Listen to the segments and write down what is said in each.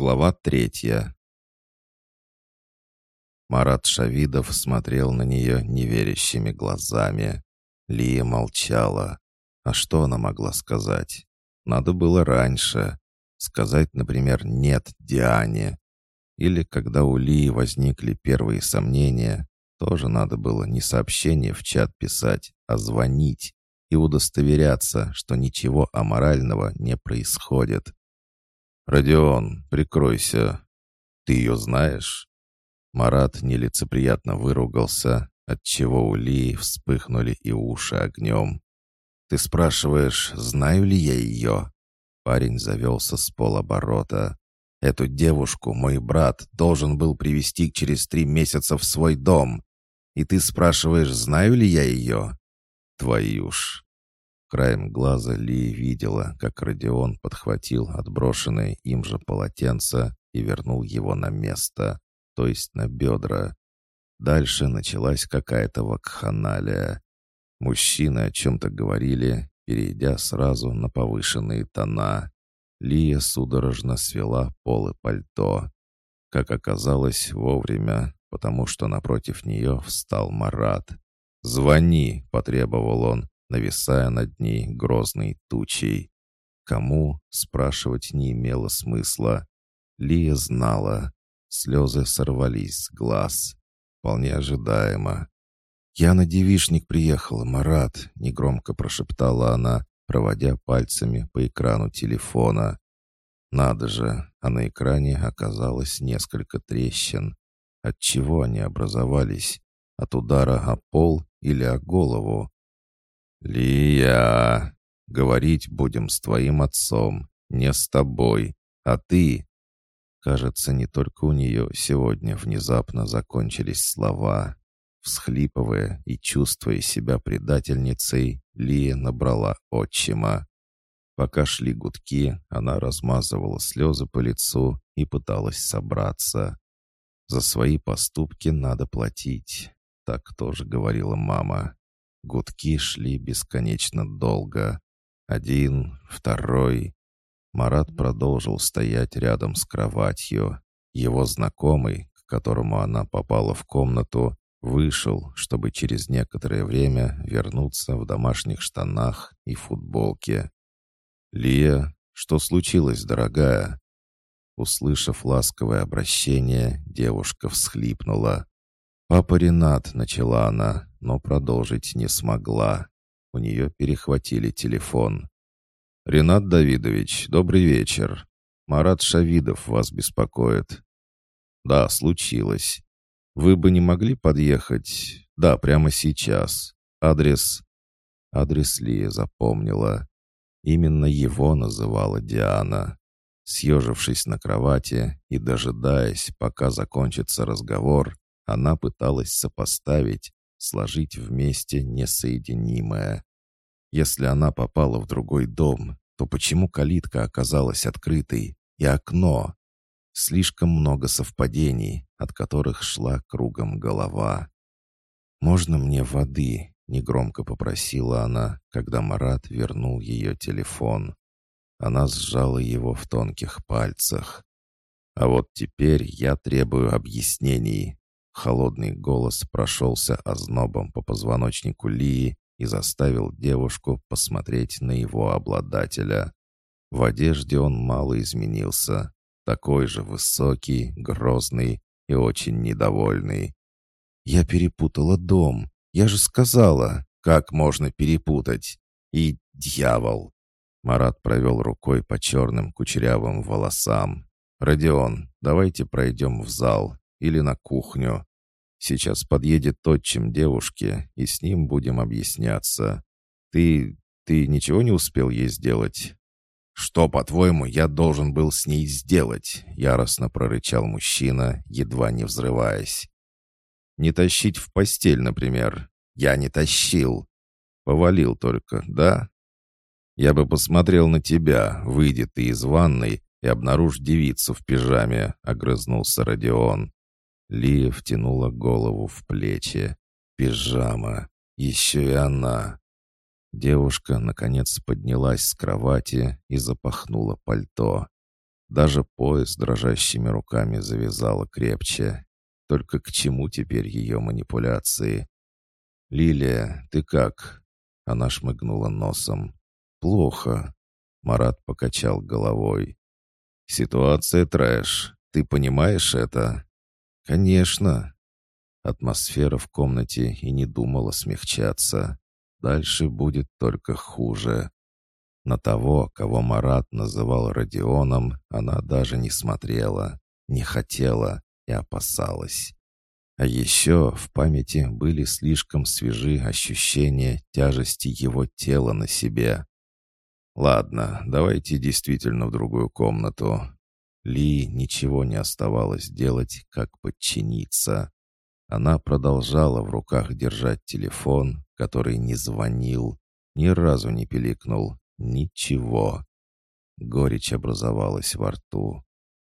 Глава третья. Марат Шавидов смотрел на нее неверящими глазами. Лия молчала. А что она могла сказать? Надо было раньше. Сказать, например, «нет» Диане. Или когда у Лии возникли первые сомнения, тоже надо было не сообщение в чат писать, а звонить и удостоверяться, что ничего аморального не происходит. «Родион, прикройся. Ты ее знаешь?» Марат нелицеприятно выругался, отчего у Ли вспыхнули и уши огнем. «Ты спрашиваешь, знаю ли я ее?» Парень завелся с полоборота. «Эту девушку мой брат должен был привести через три месяца в свой дом. И ты спрашиваешь, знаю ли я ее?» «Твою ж!» Краем глаза Ли видела, как Родион подхватил отброшенное им же полотенце и вернул его на место, то есть на бедра. Дальше началась какая-то вакханалия. Мужчины о чем-то говорили, перейдя сразу на повышенные тона. Лия судорожно свела полы пальто. Как оказалось, вовремя, потому что напротив нее встал Марат. «Звони!» — потребовал он, нависая над ней грозной тучей. Кому, спрашивать не имело смысла. Лия знала. Слезы сорвались с глаз. Вполне ожидаемо. «Я на девишник приехала, Марат», — негромко прошептала она, проводя пальцами по экрану телефона. Надо же, а на экране оказалось несколько трещин. От чего они образовались? От удара о пол или о голову? «Лия, говорить будем с твоим отцом, не с тобой, а ты...» Кажется, не только у нее сегодня внезапно закончились слова. Всхлипывая и чувствуя себя предательницей, Лия набрала отчима. Пока шли гудки, она размазывала слезы по лицу и пыталась собраться. «За свои поступки надо платить», — так тоже говорила мама. Гудки шли бесконечно долго. Один, второй. Марат продолжил стоять рядом с кроватью. Его знакомый, к которому она попала в комнату, вышел, чтобы через некоторое время вернуться в домашних штанах и футболке. «Лия, что случилось, дорогая?» Услышав ласковое обращение, девушка всхлипнула. «Папа Ренат», — начала она, но продолжить не смогла. У нее перехватили телефон. «Ренат Давидович, добрый вечер. Марат Шавидов вас беспокоит». «Да, случилось. Вы бы не могли подъехать? Да, прямо сейчас. Адрес...» Адрес Лия запомнила. Именно его называла Диана. Съежившись на кровати и дожидаясь, пока закончится разговор, она пыталась сопоставить, сложить вместе несоединимое. Если она попала в другой дом, то почему калитка оказалась открытой и окно? Слишком много совпадений, от которых шла кругом голова. «Можно мне воды?» — негромко попросила она, когда Марат вернул ее телефон. Она сжала его в тонких пальцах. «А вот теперь я требую объяснений. Холодный голос прошелся ознобом по позвоночнику Лии и заставил девушку посмотреть на его обладателя. В одежде он мало изменился. Такой же высокий, грозный и очень недовольный. «Я перепутала дом. Я же сказала, как можно перепутать. И дьявол!» Марат провел рукой по черным кучерявым волосам. «Родион, давайте пройдем в зал или на кухню. Сейчас подъедет отчим девушки, и с ним будем объясняться. Ты... ты ничего не успел ей сделать?» «Что, по-твоему, я должен был с ней сделать?» — яростно прорычал мужчина, едва не взрываясь. «Не тащить в постель, например. Я не тащил. Повалил только, да? Я бы посмотрел на тебя, выйди ты из ванной и обнаружь девицу в пижаме», — огрызнулся Родион. Лия втянула голову в плечи. Пижама. Еще и она. Девушка, наконец, поднялась с кровати и запахнула пальто. Даже пояс дрожащими руками завязала крепче. Только к чему теперь ее манипуляции? «Лилия, ты как?» Она шмыгнула носом. «Плохо». Марат покачал головой. «Ситуация трэш. Ты понимаешь это?» «Конечно». Атмосфера в комнате и не думала смягчаться. Дальше будет только хуже. На того, кого Марат называл Родионом, она даже не смотрела, не хотела и опасалась. А еще в памяти были слишком свежи ощущения тяжести его тела на себе. «Ладно, давайте действительно в другую комнату». Ли ничего не оставалось делать, как подчиниться. Она продолжала в руках держать телефон, который не звонил, ни разу не пиликнул, ничего. Горечь образовалась во рту.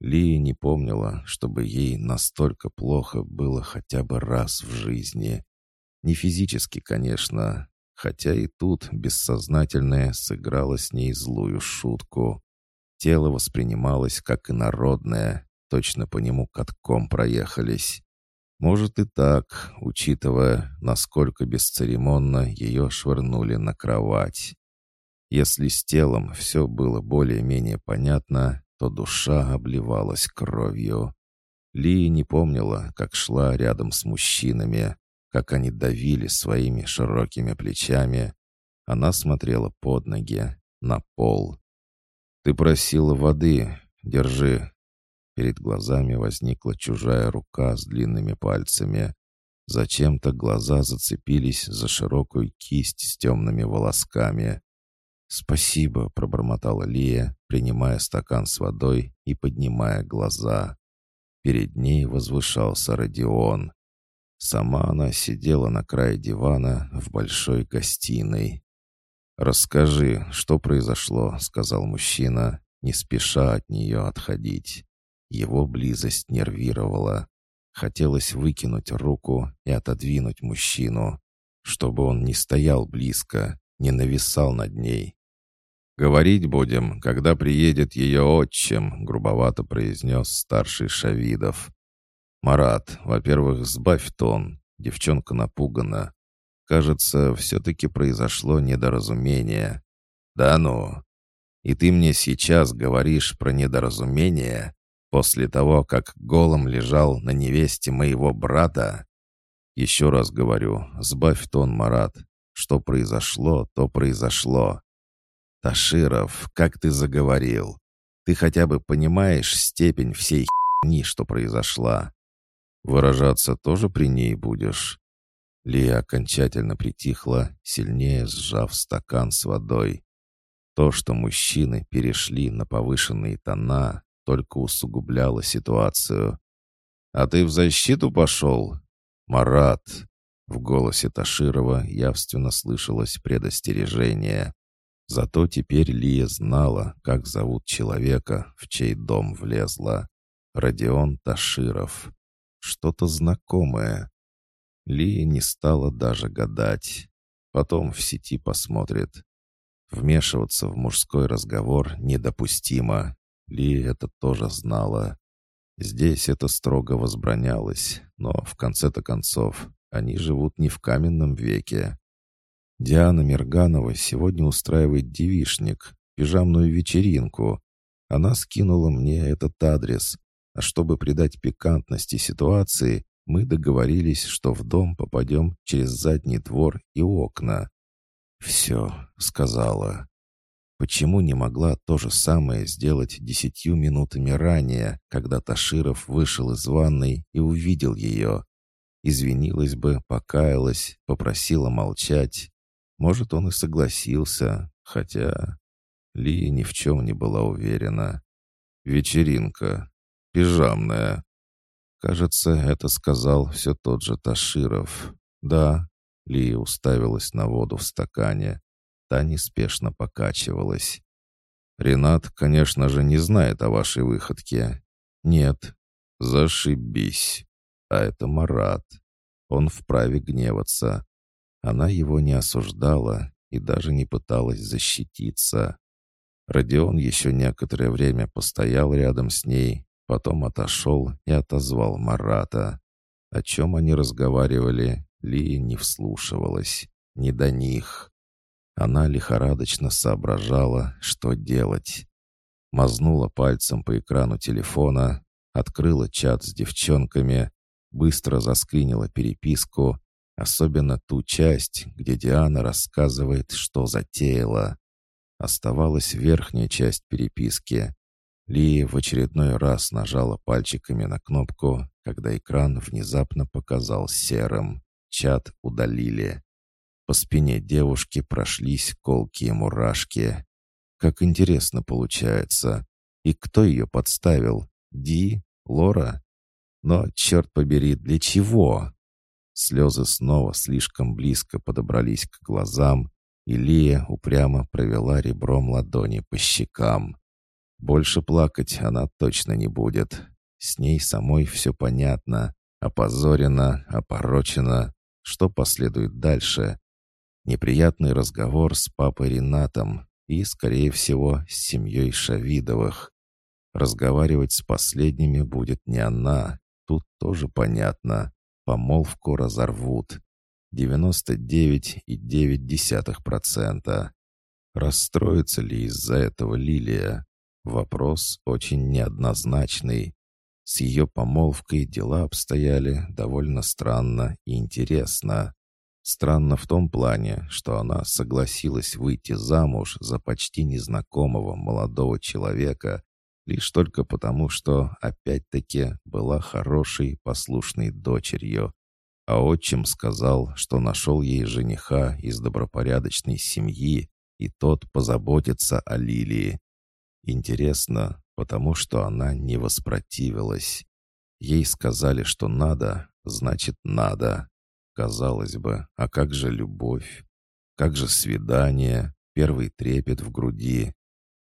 Ли не помнила, чтобы ей настолько плохо было хотя бы раз в жизни. Не физически, конечно, хотя и тут бессознательное сыграло с ней злую шутку. Тело воспринималось как инородное, точно по нему катком проехались. Может и так, учитывая, насколько бесцеремонно ее швырнули на кровать. Если с телом все было более-менее понятно, то душа обливалась кровью. Ли не помнила, как шла рядом с мужчинами, как они давили своими широкими плечами. Она смотрела под ноги, на пол. «Ты просила воды, держи». Перед глазами возникла чужая рука с длинными пальцами. Зачем-то глаза зацепились за широкую кисть с темными волосками. «Спасибо», — пробормотала Лия, принимая стакан с водой и поднимая глаза. Перед ней возвышался Родион. Сама она сидела на крае дивана в большой гостиной. «Расскажи, что произошло», — сказал мужчина, не спеша от нее отходить. Его близость нервировала. Хотелось выкинуть руку и отодвинуть мужчину, чтобы он не стоял близко, не нависал над ней. «Говорить будем, когда приедет ее отчим», — грубовато произнес старший Шавидов. «Марат, во-первых, сбавь тон. Девчонка напугана. Кажется, все-таки произошло недоразумение». «Да ну! И ты мне сейчас говоришь про недоразумение после того, как голым лежал на невесте моего брата?» «Еще раз говорю, сбавь тон, Марат. Что произошло, то произошло. «Таширов, как ты заговорил? Ты хотя бы понимаешь степень всей хни, что произошла? Выражаться тоже при ней будешь?» Лия окончательно притихла, сильнее сжав стакан с водой. То, что мужчины перешли на повышенные тона, только усугубляло ситуацию. «А ты в защиту пошел?» «Марат!» В голосе Таширова явственно слышалось предостережение. Зато теперь Лия знала, как зовут человека, в чей дом влезла. Родион Таширов. Что-то знакомое. Лия не стала даже гадать. Потом в сети посмотрит. Вмешиваться в мужской разговор недопустимо. Лия это тоже знала. Здесь это строго возбранялось, но в конце-то концов они живут не в каменном веке. Диана Мерганова сегодня устраивает девишник, пижамную вечеринку. Она скинула мне этот адрес, а чтобы придать пикантности ситуации, мы договорились, что в дом попадем через задний двор и окна. «Все», — сказала. Почему не могла то же самое сделать десятью минутами ранее, когда Таширов вышел из ванной и увидел ее? Извинилась бы, покаялась, попросила молчать, может, он и согласился, хотя... Ли ни в чем не была уверена. Вечеринка. Пижамная. Кажется, это сказал все тот же Таширов. Да, Ли уставилась на воду в стакане. Та неспешно покачивалась. «Ренат, конечно же, не знает о вашей выходке». «Нет». «Зашибись». А это Марат. Он вправе гневаться. Она его не осуждала и даже не пыталась защититься. Родион еще некоторое время постоял рядом с ней, потом отошел и отозвал Марата. О чем они разговаривали, Лия не вслушивалась. Не до них. Она лихорадочно соображала, что делать. Мазнула пальцем по экрану телефона, открыла чат с девчонками, быстро заскринила переписку, особенно ту часть, где Диана рассказывает, что затеяла. Оставалась верхняя часть переписки. Лия в очередной раз нажала пальчиками на кнопку, когда экран внезапно показал серым. Чат удалили. По спине девушки прошлись колкие мурашки. Как интересно получается. И кто ее подставил? Ди? Лора? Но, черт побери, для чего? Слезы снова слишком близко подобрались к глазам, и Лия упрямо провела ребром ладони по щекам. Больше плакать она точно не будет. С ней самой все понятно. Опозорена, опорочена. Что последует дальше? Неприятный разговор с папой Ренатом и, скорее всего, с семьей Шавидовых. Разговаривать с последними будет не она. Тут тоже понятно. Помолвку разорвут. 99,9%. Расстроится ли из-за этого Лилия? Вопрос очень неоднозначный. С ее помолвкой дела обстояли довольно странно и интересно. Странно в том плане, что она согласилась выйти замуж за почти незнакомого молодого человека лишь только потому, что, опять-таки, была хорошей, послушной дочерью, а отчим сказал, что нашел ей жениха из добропорядочной семьи, и тот позаботится о Лилии. Интересно, потому что она не воспротивилась. Ей сказали, что надо, значит надо. Казалось бы, а как же любовь? Как же свидание, первый трепет в груди?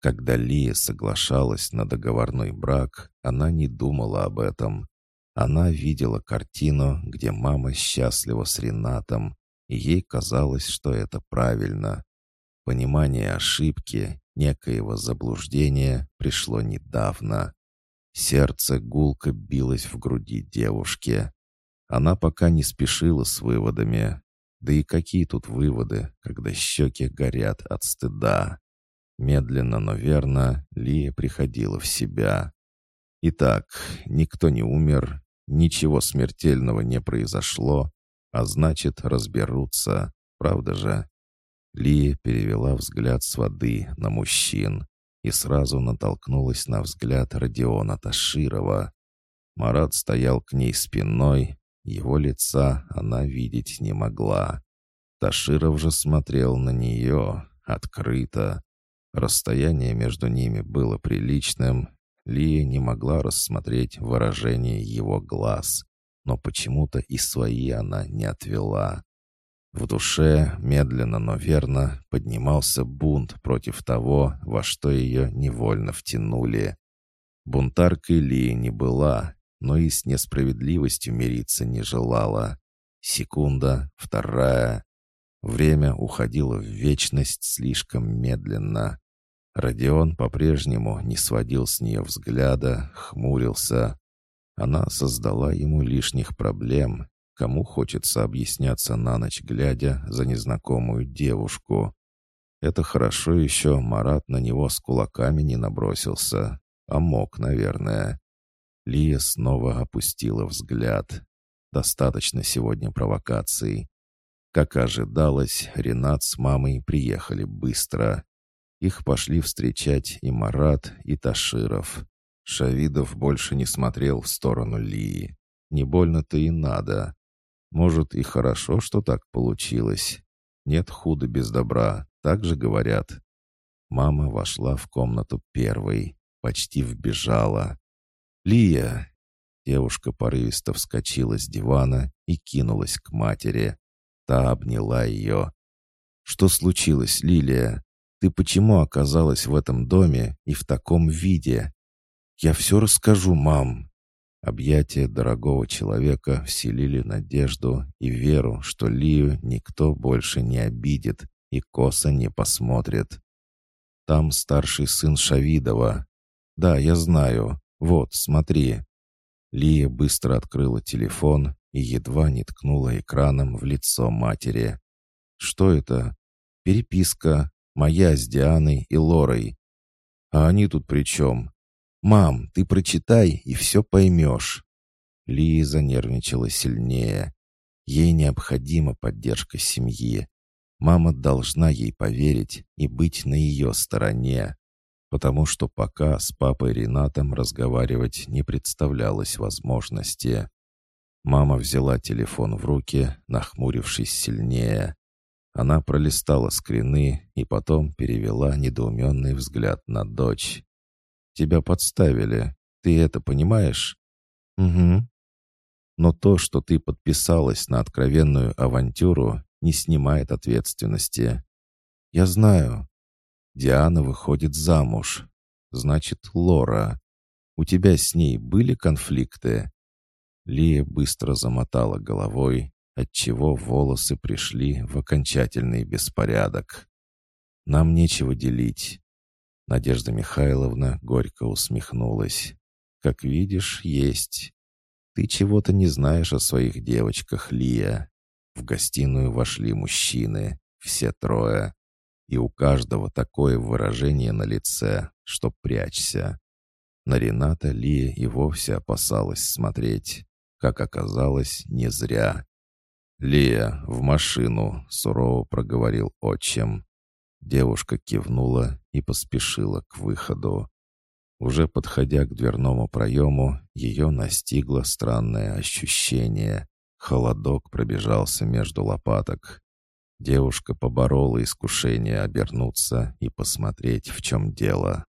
Когда Лия соглашалась на договорной брак, она не думала об этом. Она видела картину, где мама счастлива с Ренатом, и ей казалось, что это правильно. Понимание ошибки, некоего заблуждения пришло недавно. Сердце гулко билось в груди девушки. Она пока не спешила с выводами. Да и какие тут выводы, когда щеки горят от стыда? Медленно, но верно, Лия приходила в себя. Итак, никто не умер, Ничего смертельного не произошло, а значит, разберутся. Правда же? Лия перевела взгляд с воды на мужчин и сразу натолкнулась на взгляд Родиона Таширова. Марат стоял к ней спиной, его лица она видеть не могла. Таширов же смотрел на нее открыто. Расстояние между ними было приличным, Лия не могла рассмотреть выражение его глаз, но почему-то и свои она не отвела. В душе, медленно, но верно, поднимался бунт против того, во что ее невольно втянули. Бунтаркой Лия не была, но и с несправедливостью мириться не желала. Секунда, вторая. Время уходило в вечность слишком медленно. Родион по-прежнему не сводил с нее взгляда, хмурился. Она создала ему лишних проблем. Кому хочется объясняться на ночь, глядя за незнакомую девушку? Это хорошо еще Марат на него с кулаками не набросился. А мог, наверное. Лия снова опустила взгляд. Достаточно сегодня провокаций. Как ожидалось, Ренат с мамой приехали быстро. Их пошли встречать и Марат, и Таширов. Шавидов больше не смотрел в сторону Лии. Не больно-то и надо. Может, и хорошо, что так получилось. Нет худа без добра, так же говорят. Мама вошла в комнату первой, почти вбежала. «Лия!» Девушка порывисто вскочила с дивана и кинулась к матери. Та обняла ее. «Что случилось, Лилия?» Ты почему оказалась в этом доме и в таком виде? Я все расскажу, мам. Объятия дорогого человека вселили надежду и веру, что Лию никто больше не обидит и косо не посмотрит. Там старший сын Шавидова. Да, я знаю. Вот, смотри». Лия быстро открыла телефон и едва не ткнула экраном в лицо матери. «Что это?» «Переписка. Моя с Дианой и Лорой». «А они тут при чем?» «Мам, ты прочитай и все поймешь». Лия занервничала сильнее. Ей необходима поддержка семьи. Мама должна ей поверить и быть на ее стороне, потому что пока с папой Ренатом разговаривать не представлялось возможности. Мама взяла телефон в руки, нахмурившись сильнее. Она пролистала скрины и потом перевела недоуменный взгляд на дочь. «Тебя подставили. Ты это понимаешь?» «Угу». «Но то, что ты подписалась на откровенную авантюру, не снимает ответственности. Я знаю. Диана выходит замуж. Значит, Лора. У тебя с ней были конфликты?» Лия быстро замотала головой, отчего волосы пришли в окончательный беспорядок. «Нам нечего делить». Надежда Михайловна горько усмехнулась. «Как видишь, есть. Ты чего-то не знаешь о своих девочках, Лия». В гостиную вошли мужчины, все трое. И у каждого такое выражение на лице, что прячься. На Рената Лия и вовсе опасалась смотреть. Как оказалось, не зря. «Лия, в машину!» — сурово проговорил отчим. Девушка кивнула и поспешила к выходу. Уже подходя к дверному проему, ее настигло странное ощущение. Холодок пробежался между лопаток. Девушка поборола искушение обернуться и посмотреть, в чем дело.